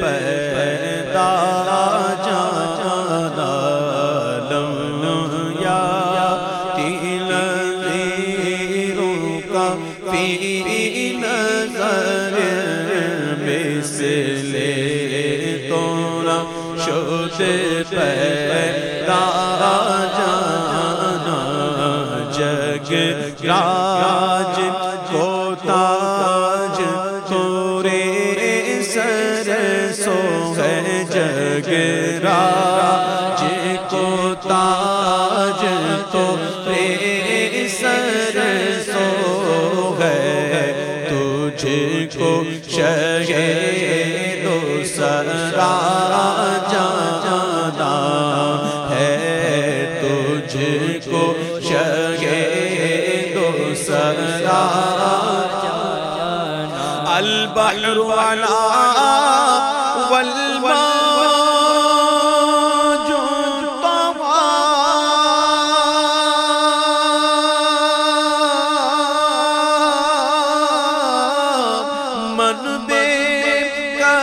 پیدا جانا لم یا تین زیروں کا فی نظر میں سے مثل تونا شد پیدا جگ راج کو تاج تو رے سر سو ہے تجھ کو شگے دو سرا جانا ہے تجھ کو شگے دو سرا البحر والا والماء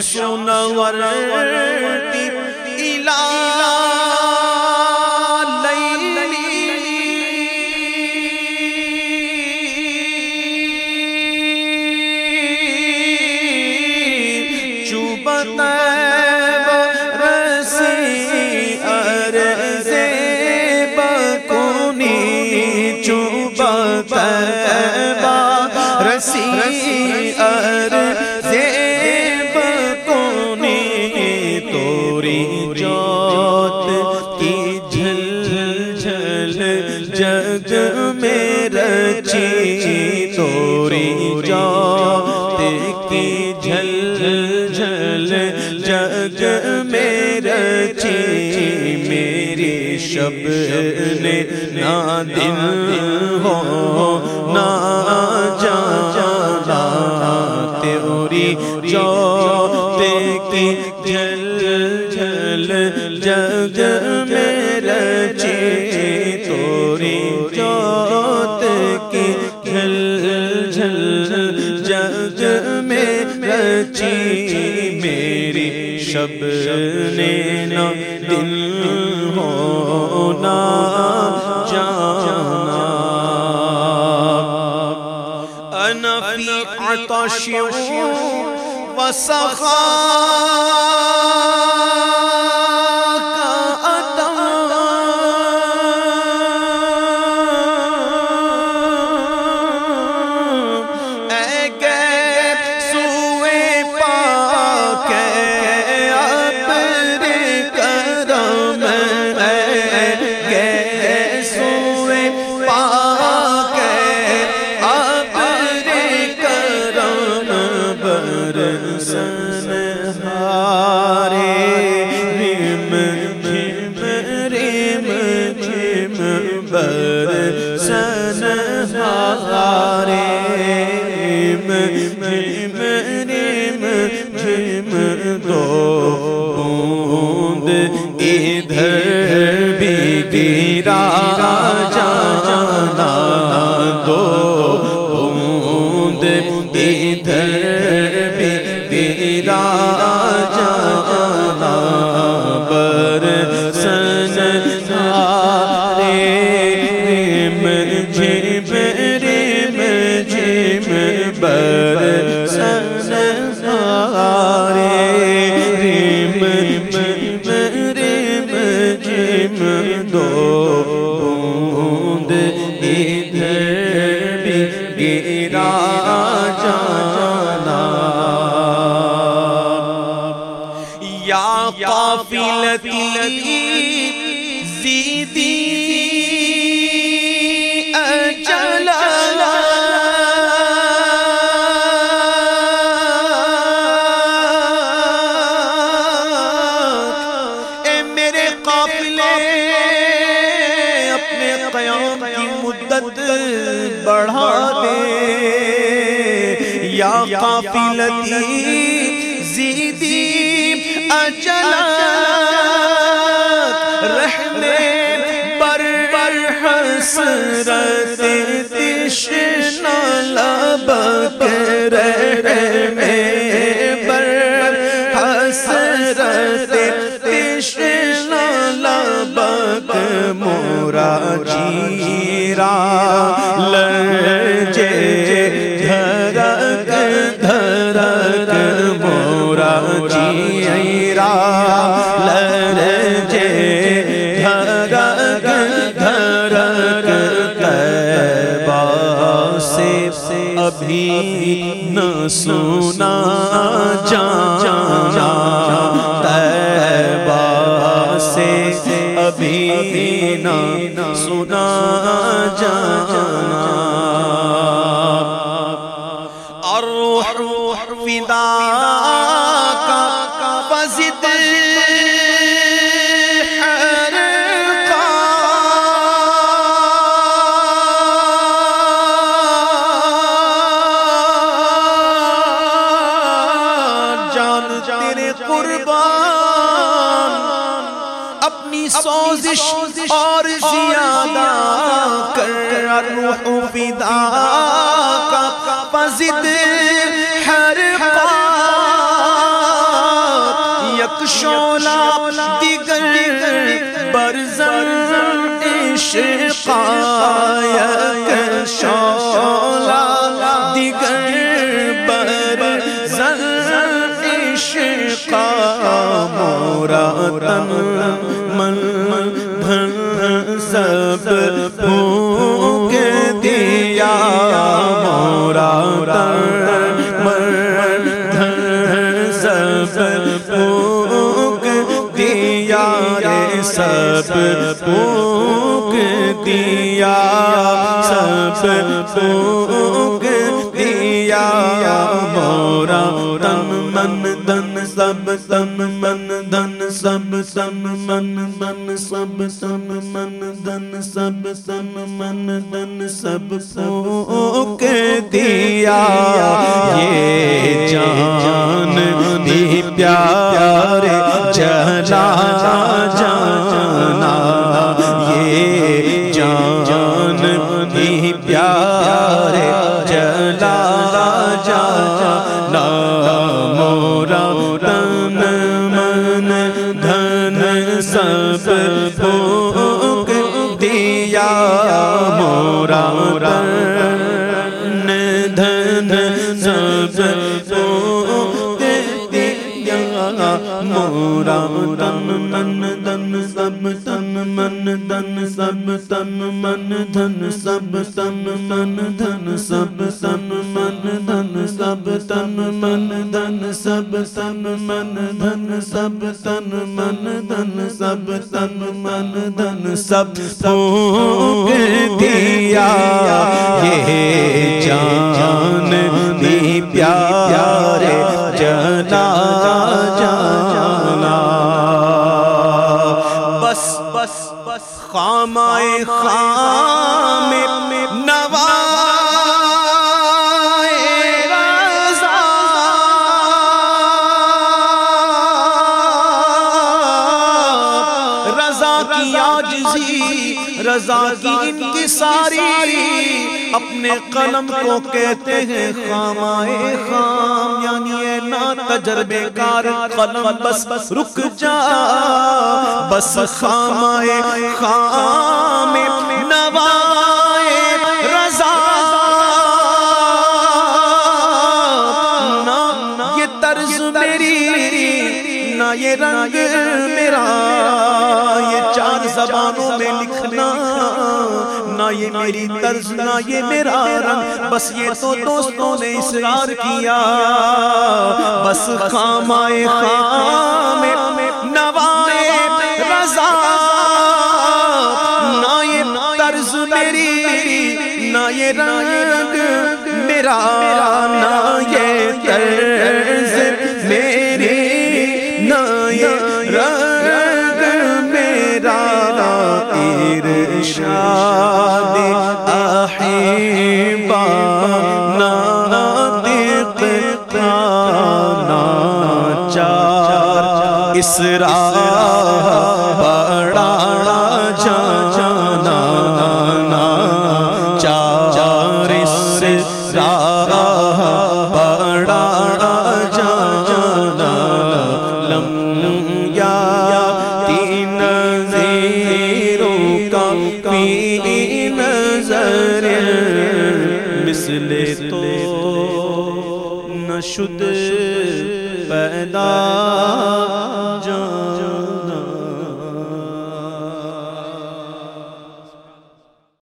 سنور میں رچی میری شب نے نہ دن ہو نہ جانا تیوری جو کی شب نینا دن ہونا جانا۔ انا فی عطش و اے دو قافلتی زیدی اے میرے قافلے اپنے قیام کی مدت بڑھا دے۔ یا قافلتی زیدی اجلا رحمے بر بر حسرت تشنا لبک رحمے بر حسرت تشنا لبک مورا جیرا لرجے نہ سنا سوزش اور زیادہ کر روح فدا کا پزد ہر یک شولا دیگر برزن عشقایت تن من دھن سب پھونک دیا، مورا، تن، من دھن، سب پھونک دیا، رے، سب پھونک دیا، سب پھونک دیا، مورا، تن، من دن سب تن من سب تن من من سب سم من دن سب سم من دن سب پھونک دیا یہ جان بھی پیارے سب پھونک دیا مورا تن دھن سب پھونک دیا مورا تن دن سب تن من دن سب تن من دھن سب تن من دھن سب تن من دھن سب تن من دھن سب تن من دھن سب تن من دھن سب تن من دھن سب پھونک دیا یہ جان بھی خان کی آجزی رضا کی ان کی ساری۔ اپنے قلم کو کہتے ہیں خامائے خام یعنی اے نا تجربے کار قلم بس بس، رک جا۔ بس خامائے خام، نوائے رضا۔ نہ، یہ طرز میری، نہ یہ رنگ۔ یہ میری طرز نہ یہ میرا رنگ۔ بس یہ تو دوستوں نے اسرار کیا۔ بس خامائے خام، نوائے رضا۔ نہ یہ طرز میری، نہ یہ رنگ میرا، نہ اسرار